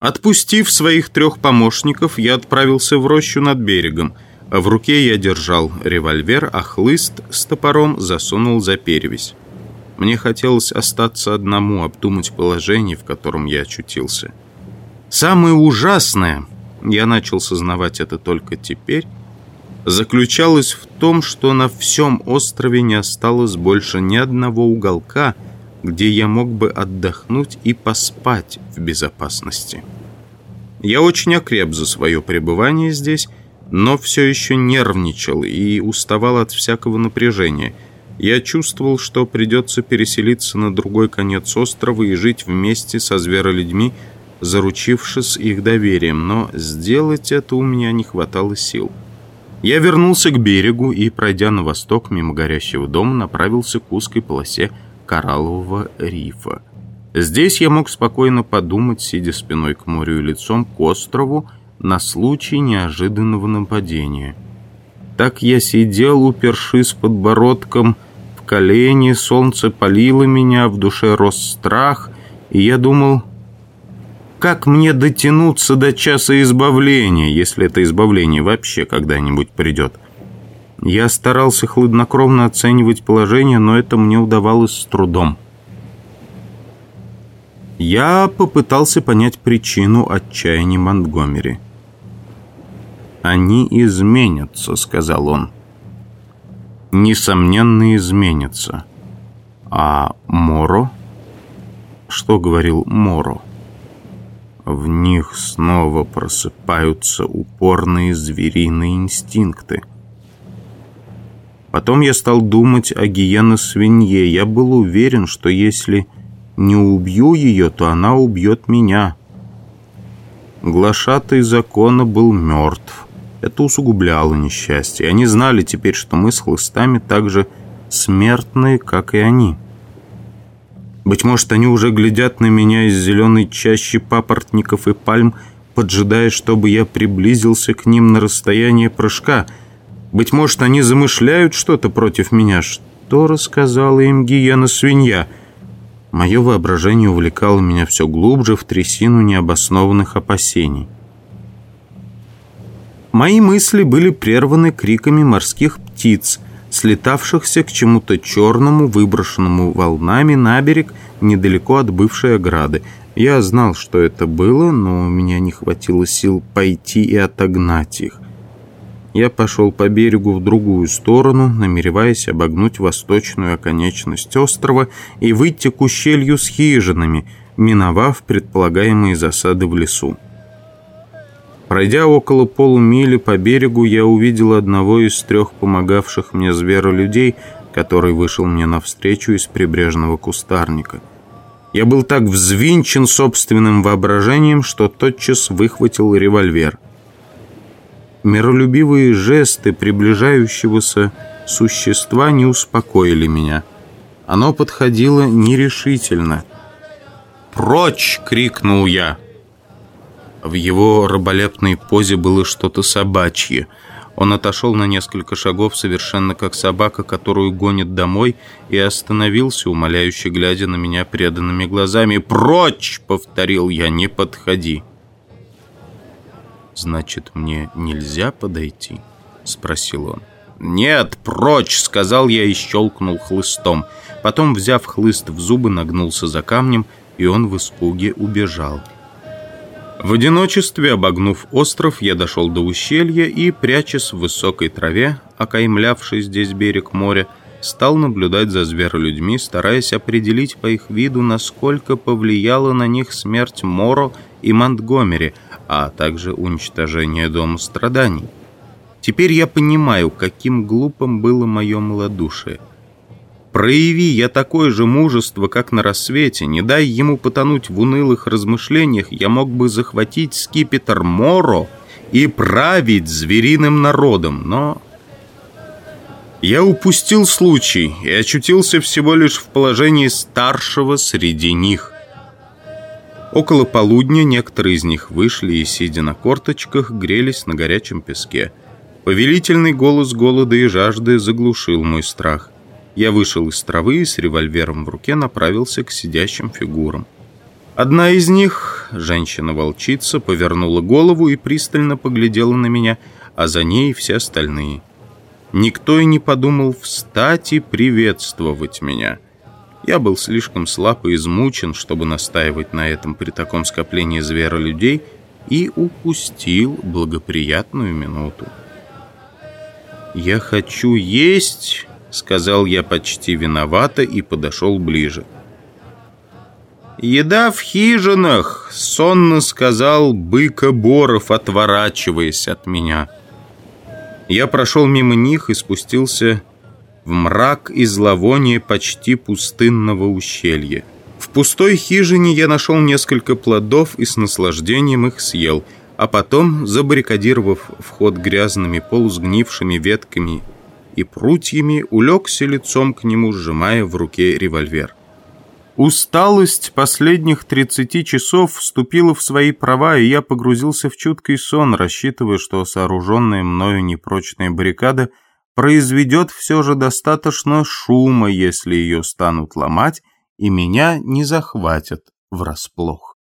Отпустив своих трех помощников, я отправился в рощу над берегом. А в руке я держал револьвер, а хлыст с топором засунул за перевязь. Мне хотелось остаться одному, обдумать положение, в котором я очутился. Самое ужасное, я начал сознавать это только теперь, заключалось в том, что на всем острове не осталось больше ни одного уголка, где я мог бы отдохнуть и поспать в безопасности. Я очень окреп за свое пребывание здесь, но все еще нервничал и уставал от всякого напряжения. Я чувствовал, что придется переселиться на другой конец острова и жить вместе со зверолюдьми, заручившись их доверием, но сделать это у меня не хватало сил. Я вернулся к берегу и, пройдя на восток мимо горящего дома, направился к узкой полосе кораллового рифа. Здесь я мог спокойно подумать, сидя спиной к морю и лицом к острову, на случай неожиданного нападения. Так я сидел, упершись подбородком в колени, солнце палило меня, в душе рос страх, и я думал, как мне дотянуться до часа избавления, если это избавление вообще когда-нибудь придет. Я старался хладнокровно оценивать положение, но это мне удавалось с трудом. Я попытался понять причину отчаяния Монтгомери. «Они изменятся», — сказал он. «Несомненно, изменятся». «А Моро?» «Что говорил Моро?» В них снова просыпаются упорные звериные инстинкты. Потом я стал думать о гиене-свинье. Я был уверен, что если не убью ее, то она убьет меня. Глашатый закона был мертв. Это усугубляло несчастье. Они знали теперь, что мы с хлыстами так же смертные, как и они. Быть может, они уже глядят на меня из зеленой чащи папоротников и пальм, поджидая, чтобы я приблизился к ним на расстояние прыжка. Быть может, они замышляют что-то против меня. Что рассказала им гиена-свинья? Мое воображение увлекало меня все глубже в трясину необоснованных опасений. Мои мысли были прерваны криками морских птиц, слетавшихся к чему-то черному, выброшенному волнами на берег недалеко от бывшей ограды. Я знал, что это было, но у меня не хватило сил пойти и отогнать их. Я пошел по берегу в другую сторону, намереваясь обогнуть восточную оконечность острова и выйти к ущелью с хижинами, миновав предполагаемые засады в лесу. Пройдя около полумили по берегу, я увидел одного из трех помогавших мне зверолюдей, который вышел мне навстречу из прибрежного кустарника. Я был так взвинчен собственным воображением, что тотчас выхватил револьвер. Миролюбивые жесты приближающегося существа не успокоили меня. Оно подходило нерешительно. «Прочь!» — крикнул я. В его раболепной позе было что-то собачье. Он отошел на несколько шагов, совершенно как собака, которую гонит домой, и остановился, умоляюще глядя на меня преданными глазами. «Прочь!» — повторил я, «не подходи!» «Значит, мне нельзя подойти?» — спросил он. «Нет, прочь!» — сказал я и щелкнул хлыстом. Потом, взяв хлыст в зубы, нагнулся за камнем, и он в испуге убежал. В одиночестве, обогнув остров, я дошел до ущелья и, прячась в высокой траве, окаймлявшей здесь берег моря, стал наблюдать за зверолюдьми, стараясь определить по их виду, насколько повлияла на них смерть Моро и Монтгомери, а также уничтожение Дома страданий. Теперь я понимаю, каким глупым было мое малодушие. Прояви я такое же мужество, как на рассвете, не дай ему потонуть в унылых размышлениях, я мог бы захватить скипетр Моро и править звериным народом, но... Я упустил случай и очутился всего лишь в положении старшего среди них. Около полудня некоторые из них вышли и, сидя на корточках, грелись на горячем песке. Повелительный голос голода и жажды заглушил мой страх. Я вышел из травы и с револьвером в руке направился к сидящим фигурам. Одна из них, женщина-волчица, повернула голову и пристально поглядела на меня, а за ней все остальные. Никто и не подумал встать и приветствовать меня. Я был слишком слаб и измучен, чтобы настаивать на этом при таком скоплении зверолюдей, и упустил благоприятную минуту. «Я хочу есть», — сказал я почти виновато и подошел ближе. «Еда в хижинах», — сонно сказал Быка Боров, отворачиваясь от меня. Я прошел мимо них и спустился в мрак и зловоние почти пустынного ущелья. В пустой хижине я нашел несколько плодов и с наслаждением их съел, а потом, забаррикадировав вход грязными полусгнившими ветками и прутьями, улегся лицом к нему, сжимая в руке револьвер. Усталость последних 30 часов вступила в свои права, и я погрузился в чуткий сон, рассчитывая, что сооруженная мною непрочная баррикада произведет все же достаточно шума, если ее станут ломать, и меня не захватят врасплох.